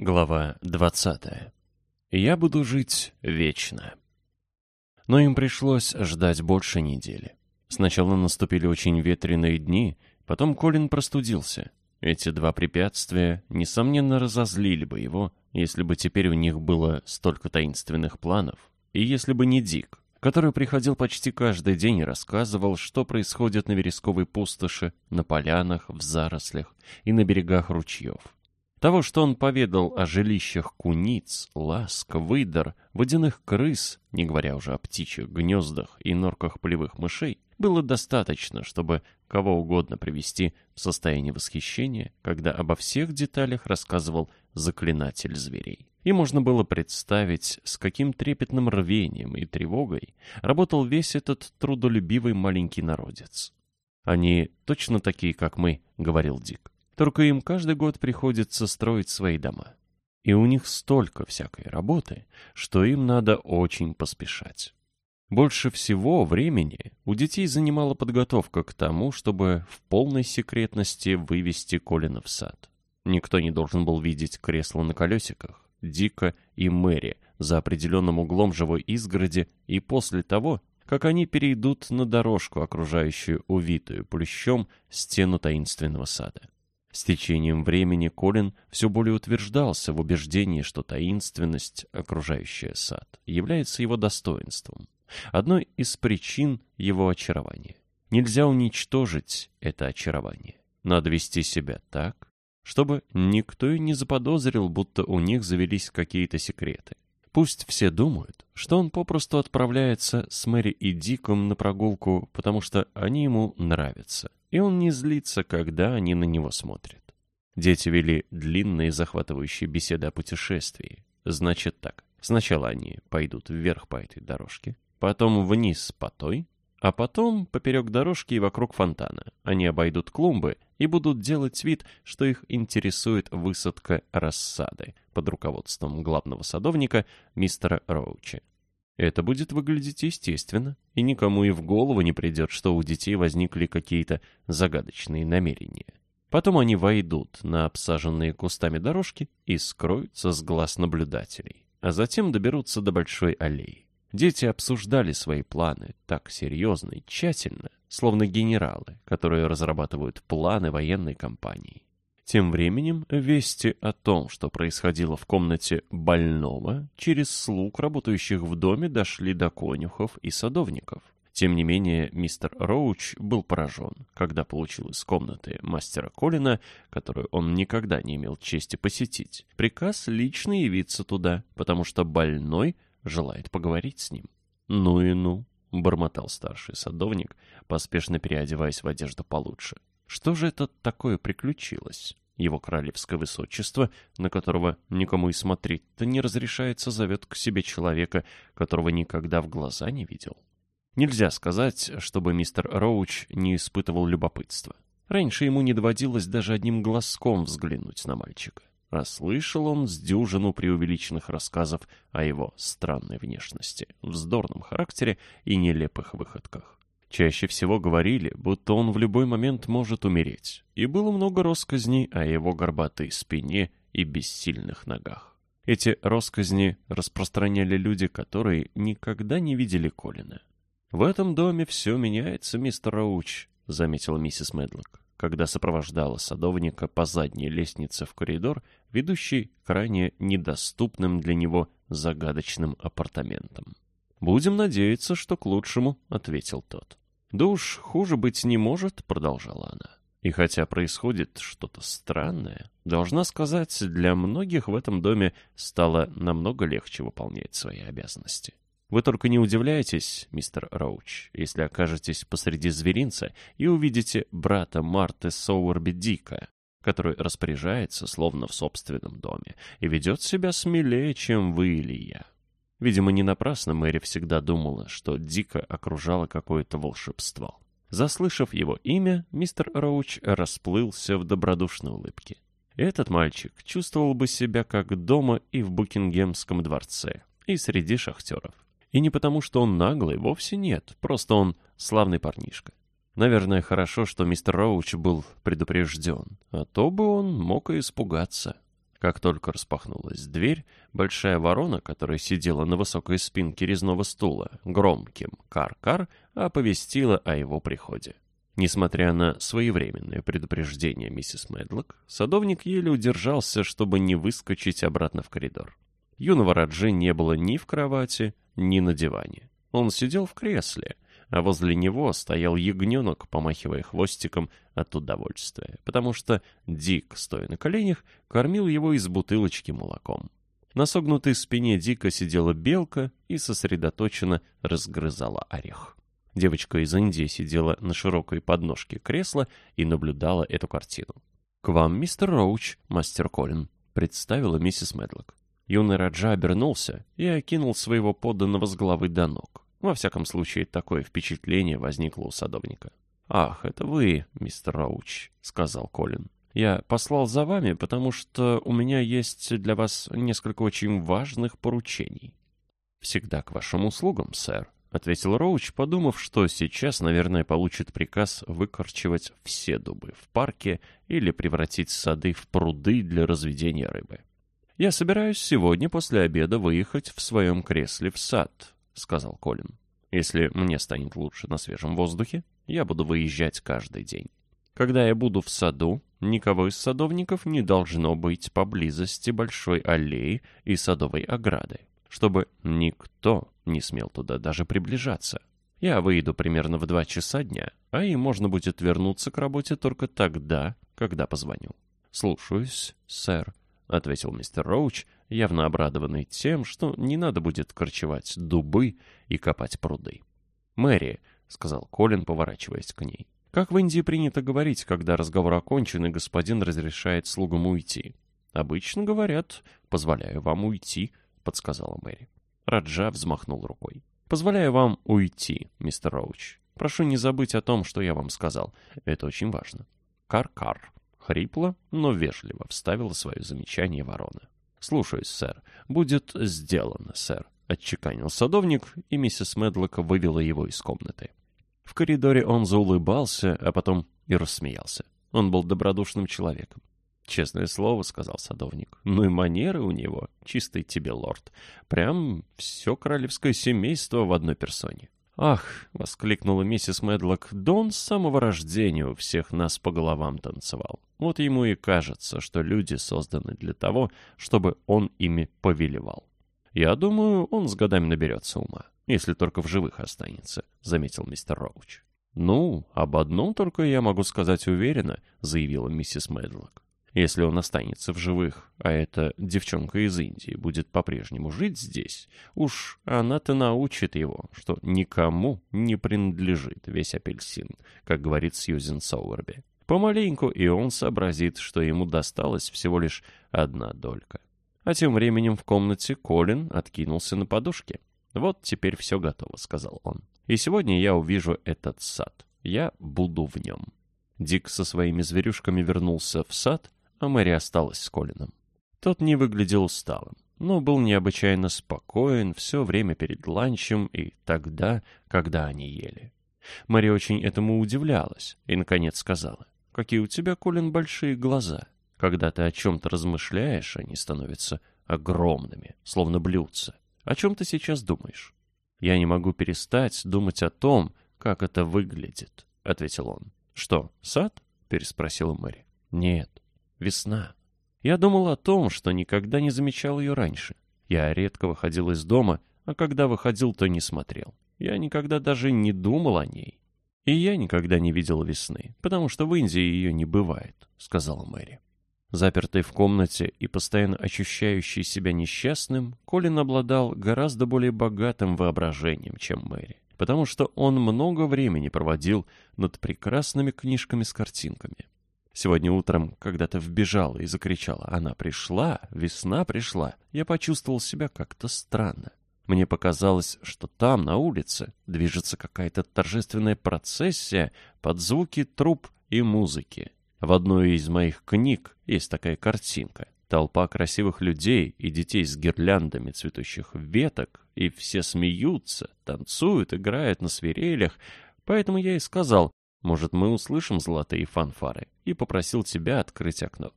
Глава 20. Я буду жить вечно. Но им пришлось ждать больше недели. Сначала наступили очень ветреные дни, потом Колин простудился. Эти два препятствия, несомненно, разозлили бы его, если бы теперь у них было столько таинственных планов, и если бы не Дик, который приходил почти каждый день и рассказывал, что происходит на вересковой пустоши, на полянах, в зарослях и на берегах ручьев. Того, что он поведал о жилищах куниц, ласк, выдор, водяных крыс, не говоря уже о птичьих гнездах и норках полевых мышей, было достаточно, чтобы кого угодно привести в состояние восхищения, когда обо всех деталях рассказывал заклинатель зверей. И можно было представить, с каким трепетным рвением и тревогой работал весь этот трудолюбивый маленький народец. «Они точно такие, как мы», — говорил Дик. Только им каждый год приходится строить свои дома. И у них столько всякой работы, что им надо очень поспешать. Больше всего времени у детей занимала подготовка к тому, чтобы в полной секретности вывести Колина в сад. Никто не должен был видеть кресло на колесиках, Дика и Мэри за определенным углом живой изгороди и после того, как они перейдут на дорожку, окружающую увитую плющом стену таинственного сада. С течением времени Колин все более утверждался в убеждении, что таинственность, окружающая сад, является его достоинством, одной из причин его очарования. Нельзя уничтожить это очарование. Надо вести себя так, чтобы никто и не заподозрил, будто у них завелись какие-то секреты. Пусть все думают, что он попросту отправляется с Мэри и Диком на прогулку, потому что они ему нравятся и он не злится, когда они на него смотрят. Дети вели длинные захватывающие беседы о путешествии. Значит так, сначала они пойдут вверх по этой дорожке, потом вниз по той, а потом поперек дорожки и вокруг фонтана. Они обойдут клумбы и будут делать вид, что их интересует высадка рассады под руководством главного садовника мистера Роуча. Это будет выглядеть естественно, и никому и в голову не придет, что у детей возникли какие-то загадочные намерения. Потом они войдут на обсаженные кустами дорожки и скроются с глаз наблюдателей, а затем доберутся до большой аллеи. Дети обсуждали свои планы так серьезно и тщательно, словно генералы, которые разрабатывают планы военной кампании. Тем временем вести о том, что происходило в комнате больного, через слуг, работающих в доме, дошли до конюхов и садовников. Тем не менее, мистер Роуч был поражен, когда получил из комнаты мастера Колина, которую он никогда не имел чести посетить, приказ лично явиться туда, потому что больной желает поговорить с ним. «Ну и ну», — бормотал старший садовник, поспешно переодеваясь в одежду получше. Что же это такое приключилось? Его королевское высочество, на которого никому и смотреть-то не разрешается, зовет к себе человека, которого никогда в глаза не видел. Нельзя сказать, чтобы мистер Роуч не испытывал любопытства. Раньше ему не доводилось даже одним глазком взглянуть на мальчика. Расслышал он с дюжину преувеличенных рассказов о его странной внешности, вздорном характере и нелепых выходках. Чаще всего говорили, будто он в любой момент может умереть, и было много россказней о его горбатой спине и бессильных ногах. Эти россказни распространяли люди, которые никогда не видели Колина. «В этом доме все меняется, мистер Рауч», — заметила миссис Медлок, когда сопровождала садовника по задней лестнице в коридор, ведущий к ранее недоступным для него загадочным апартаментам. «Будем надеяться, что к лучшему», — ответил тот. «Да уж хуже быть не может», — продолжала она. «И хотя происходит что-то странное, должна сказать, для многих в этом доме стало намного легче выполнять свои обязанности. Вы только не удивляйтесь, мистер Роуч, если окажетесь посреди зверинца и увидите брата Марты Соуэрби Дика, который распоряжается словно в собственном доме и ведет себя смелее, чем вы или я. Видимо, не напрасно Мэри всегда думала, что Дика окружало какое-то волшебство. Заслышав его имя, мистер Роуч расплылся в добродушной улыбке. Этот мальчик чувствовал бы себя как дома и в Букингемском дворце, и среди шахтеров. И не потому, что он наглый, вовсе нет, просто он славный парнишка. Наверное, хорошо, что мистер Роуч был предупрежден, а то бы он мог и испугаться. Как только распахнулась дверь, большая ворона, которая сидела на высокой спинке резного стула, громким «кар-кар», оповестила о его приходе. Несмотря на своевременное предупреждение миссис Медлок, садовник еле удержался, чтобы не выскочить обратно в коридор. Юного Раджи не было ни в кровати, ни на диване. Он сидел в кресле, а возле него стоял ягненок, помахивая хвостиком от удовольствия, потому что Дик, стоя на коленях, кормил его из бутылочки молоком. На согнутой спине Дика сидела белка и сосредоточенно разгрызала орех. Девочка из Индии сидела на широкой подножке кресла и наблюдала эту картину. «К вам, мистер Роуч, мастер Колин», — представила миссис Медлок. Юный Раджа обернулся и окинул своего подданного с головы до ног. Во всяком случае, такое впечатление возникло у садовника. «Ах, это вы, мистер Роуч», — сказал Колин. «Я послал за вами, потому что у меня есть для вас несколько очень важных поручений». «Всегда к вашим услугам, сэр», — ответил Роуч, подумав, что сейчас, наверное, получит приказ выкорчевать все дубы в парке или превратить сады в пруды для разведения рыбы. «Я собираюсь сегодня после обеда выехать в своем кресле в сад», — сказал Колин. «Если мне станет лучше на свежем воздухе, я буду выезжать каждый день. Когда я буду в саду, никого из садовников не должно быть поблизости большой аллеи и садовой ограды чтобы никто не смел туда даже приближаться. Я выйду примерно в два часа дня, а им можно будет вернуться к работе только тогда, когда позвоню. «Слушаюсь, сэр», — ответил мистер Роуч, явно обрадованный тем, что не надо будет корчевать дубы и копать пруды. «Мэри», — сказал Колин, поворачиваясь к ней, — «как в Индии принято говорить, когда разговор окончен и господин разрешает слугам уйти?» «Обычно говорят, позволяю вам уйти», подсказала Мэри. Раджа взмахнул рукой. «Позволяю вам уйти, мистер Роуч. Прошу не забыть о том, что я вам сказал. Это очень важно». «Кар-кар». Хрипло, но вежливо вставила свое замечание ворона. «Слушаюсь, сэр. Будет сделано, сэр», — отчеканил садовник, и миссис Медлок вывела его из комнаты. В коридоре он заулыбался, а потом и рассмеялся. Он был добродушным человеком. «Честное слово», — сказал садовник. «Ну и манеры у него, чистый тебе лорд. Прям все королевское семейство в одной персоне». «Ах!» — воскликнула миссис Медлок. «Да он с самого рождения у всех нас по головам танцевал. Вот ему и кажется, что люди созданы для того, чтобы он ими повелевал. Я думаю, он с годами наберется ума, если только в живых останется», — заметил мистер Роуч. «Ну, об одном только я могу сказать уверенно», — заявила миссис Медлок. Если он останется в живых, а эта девчонка из Индии будет по-прежнему жить здесь, уж она-то научит его, что никому не принадлежит весь апельсин, как говорит Сьюзен Соуэрби. Помаленьку и он сообразит, что ему досталась всего лишь одна долька. А тем временем в комнате Колин откинулся на подушке. «Вот теперь все готово», — сказал он. «И сегодня я увижу этот сад. Я буду в нем». Дик со своими зверюшками вернулся в сад, а Мэри осталась с Колином. Тот не выглядел усталым, но был необычайно спокоен все время перед ланчем и тогда, когда они ели. Мэри очень этому удивлялась и, наконец, сказала, «Какие у тебя, Колин, большие глаза. Когда ты о чем-то размышляешь, они становятся огромными, словно блюдца. О чем ты сейчас думаешь?» «Я не могу перестать думать о том, как это выглядит», — ответил он. «Что, сад?» — переспросила Мэри. «Нет, Весна. Я думал о том, что никогда не замечал ее раньше. Я редко выходил из дома, а когда выходил, то не смотрел. Я никогда даже не думал о ней. И я никогда не видел весны, потому что в Индии ее не бывает, сказала Мэри. Запертый в комнате и постоянно ощущающий себя несчастным, Колин обладал гораздо более богатым воображением, чем Мэри, потому что он много времени проводил над прекрасными книжками с картинками. Сегодня утром, когда ты вбежала и закричала «Она пришла! Весна пришла!» я почувствовал себя как-то странно. Мне показалось, что там, на улице, движется какая-то торжественная процессия под звуки труб и музыки. В одной из моих книг есть такая картинка. Толпа красивых людей и детей с гирляндами цветущих веток, и все смеются, танцуют, играют на свирелях. Поэтому я и сказал, может, мы услышим золотые фанфары, и попросил тебя открыть окно.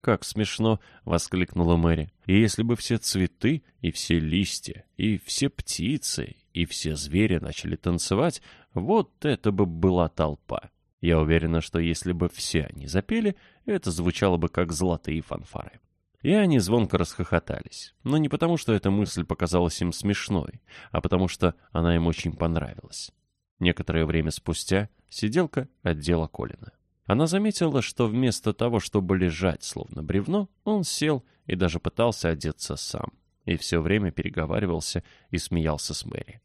как смешно!» — воскликнула Мэри. «И если бы все цветы, и все листья, и все птицы, и все звери начали танцевать, вот это бы была толпа!» Я уверена, что если бы все они запели, это звучало бы как золотые фанфары. И они звонко расхохотались. Но не потому, что эта мысль показалась им смешной, а потому что она им очень понравилась. Некоторое время спустя сиделка отдела Колина. Она заметила, что вместо того, чтобы лежать словно бревно, он сел и даже пытался одеться сам. И все время переговаривался и смеялся с Мэри.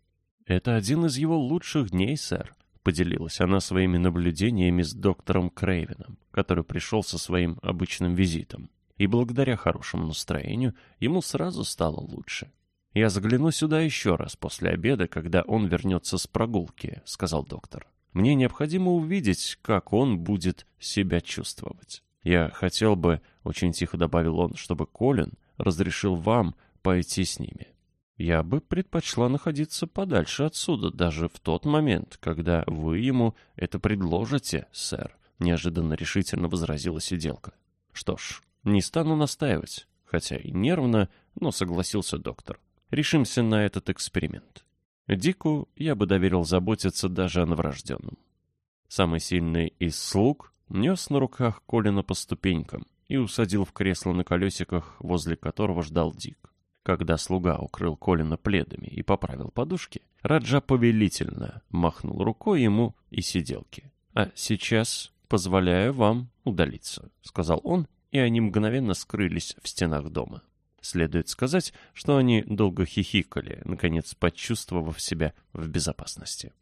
«Это один из его лучших дней, сэр», — поделилась она своими наблюдениями с доктором Крейвеном, который пришел со своим обычным визитом. И благодаря хорошему настроению ему сразу стало лучше. «Я загляну сюда еще раз после обеда, когда он вернется с прогулки», — сказал доктор. Мне необходимо увидеть, как он будет себя чувствовать. Я хотел бы, — очень тихо добавил он, — чтобы Колин разрешил вам пойти с ними. Я бы предпочла находиться подальше отсюда, даже в тот момент, когда вы ему это предложите, сэр, — неожиданно решительно возразила сиделка. Что ж, не стану настаивать, хотя и нервно, но согласился доктор. Решимся на этот эксперимент. Дику я бы доверил заботиться даже о новорожденном. Самый сильный из слуг нес на руках Колина по ступенькам и усадил в кресло на колесиках, возле которого ждал Дик. Когда слуга укрыл Колина пледами и поправил подушки, Раджа повелительно махнул рукой ему и сиделке. «А сейчас позволяю вам удалиться», — сказал он, и они мгновенно скрылись в стенах дома. Следует сказать, что они долго хихикали, наконец почувствовав себя в безопасности.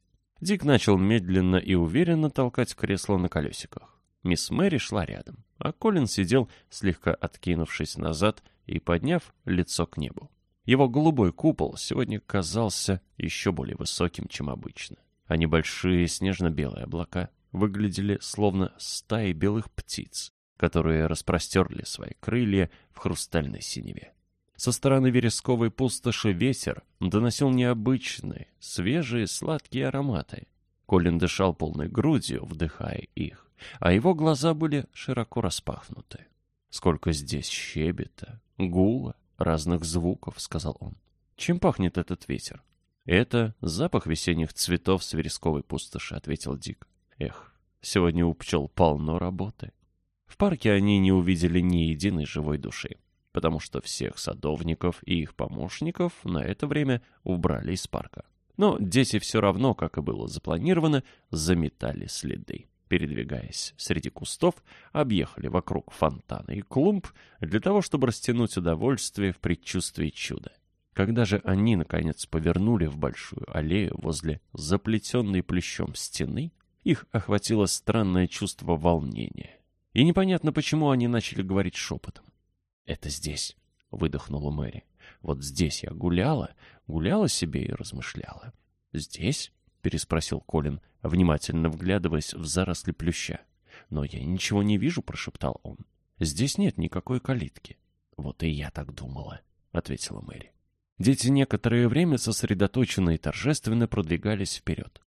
Дик начал медленно и уверенно толкать кресло на колесиках. Мисс Мэри шла рядом, а Колин сидел, слегка откинувшись назад и подняв лицо к небу. Его голубой купол сегодня казался еще более высоким, чем обычно, а небольшие снежно-белые облака выглядели словно стаи белых птиц, которые распростерли свои крылья в хрустальной синеве. Со стороны вересковой пустоши ветер доносил необычные, свежие, сладкие ароматы. Колин дышал полной грудью, вдыхая их, а его глаза были широко распахнуты. «Сколько здесь щебета, гула, разных звуков», — сказал он. «Чем пахнет этот ветер?» «Это запах весенних цветов с вересковой пустоши», — ответил Дик. «Эх, сегодня у пчел полно работы». В парке они не увидели ни единой живой души, потому что всех садовников и их помощников на это время убрали из парка. Но дети все равно, как и было запланировано, заметали следы. Передвигаясь среди кустов, объехали вокруг фонтана и клумб для того, чтобы растянуть удовольствие в предчувствии чуда. Когда же они, наконец, повернули в большую аллею возле заплетенной плющом стены, их охватило странное чувство волнения. И непонятно, почему они начали говорить шепотом. «Это здесь», — выдохнула Мэри. «Вот здесь я гуляла, гуляла себе и размышляла». «Здесь?» — переспросил Колин, внимательно вглядываясь в заросли плюща. «Но я ничего не вижу», — прошептал он. «Здесь нет никакой калитки». «Вот и я так думала», — ответила Мэри. Дети некоторое время сосредоточенно и торжественно продвигались вперед.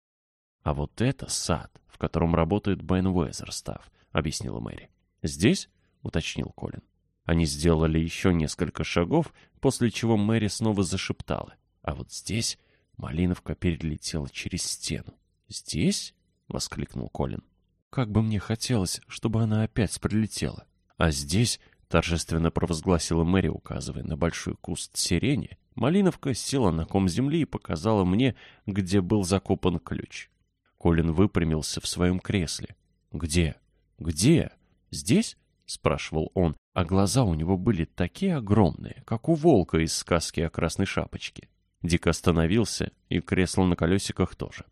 «А вот это сад, в котором работает Бен Уэзерстав», — объяснила Мэри. «Здесь?» — уточнил Колин. Они сделали еще несколько шагов, после чего Мэри снова зашептала. А вот здесь Малиновка перелетела через стену. «Здесь?» — воскликнул Колин. «Как бы мне хотелось, чтобы она опять прилетела. А здесь...» — торжественно провозгласила Мэри, указывая на большой куст сирени. Малиновка села на ком земли и показала мне, где был закопан ключ. Колин выпрямился в своем кресле. «Где?» «Где? Здесь?» — спрашивал он, а глаза у него были такие огромные, как у волка из сказки о красной шапочке. Дик остановился, и кресло на колесиках тоже.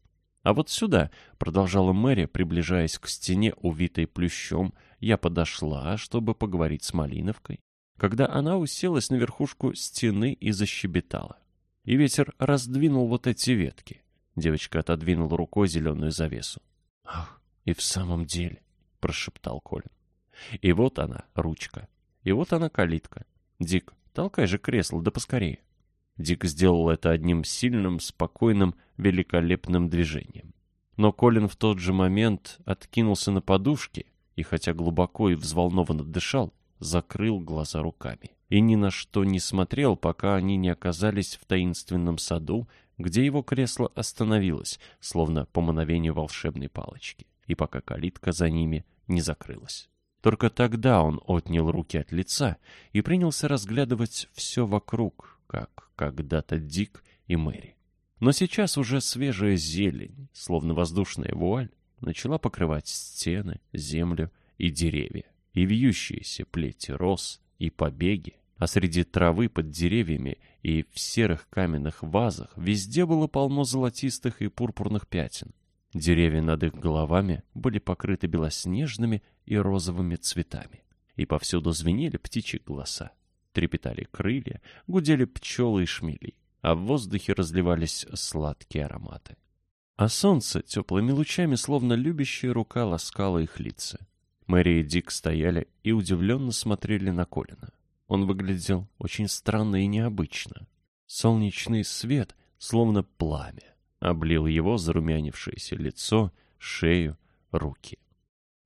«А вот сюда», — продолжала Мэри, приближаясь к стене, увитой плющом, я подошла, чтобы поговорить с Малиновкой, когда она уселась на верхушку стены и защебетала. И ветер раздвинул вот эти ветки. Девочка отодвинула рукой зеленую завесу. «Ах, и в самом деле!» — прошептал Колин. И вот она, ручка. И вот она, калитка. Дик, толкай же кресло, да поскорее. Дик сделал это одним сильным, спокойным, великолепным движением. Но Колин в тот же момент откинулся на подушке и, хотя глубоко и взволнованно дышал, закрыл глаза руками и ни на что не смотрел, пока они не оказались в таинственном саду, где его кресло остановилось, словно по мановению волшебной палочки, и пока калитка за ними не закрылась. Только тогда он отнял руки от лица и принялся разглядывать все вокруг, как когда-то Дик и Мэри. Но сейчас уже свежая зелень, словно воздушная вуаль, начала покрывать стены, землю и деревья, и вьющиеся плети роз, и побеги, а среди травы под деревьями и в серых каменных вазах везде было полно золотистых и пурпурных пятен. Деревья над их головами были покрыты белоснежными и розовыми цветами. И повсюду звенели птичьи голоса. Трепетали крылья, гудели пчелы и шмели, а в воздухе разливались сладкие ароматы. А солнце теплыми лучами, словно любящая рука, ласкало их лица. Мэри и Дик стояли и удивленно смотрели на Колина. Он выглядел очень странно и необычно. Солнечный свет, словно пламя, облил его зарумянившееся лицо, шею, руки.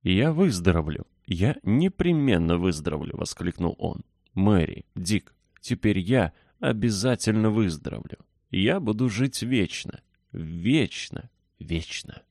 «Я выздоровлю! Я непременно выздоровлю!» — воскликнул он. «Мэри, Дик, теперь я обязательно выздоровлю. Я буду жить вечно, вечно, вечно!»